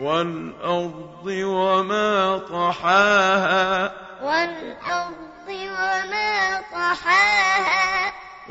وَالْأَرْضِ وَمَا طَحَاهَا وَالْأَرْضِ وَمَا طحاها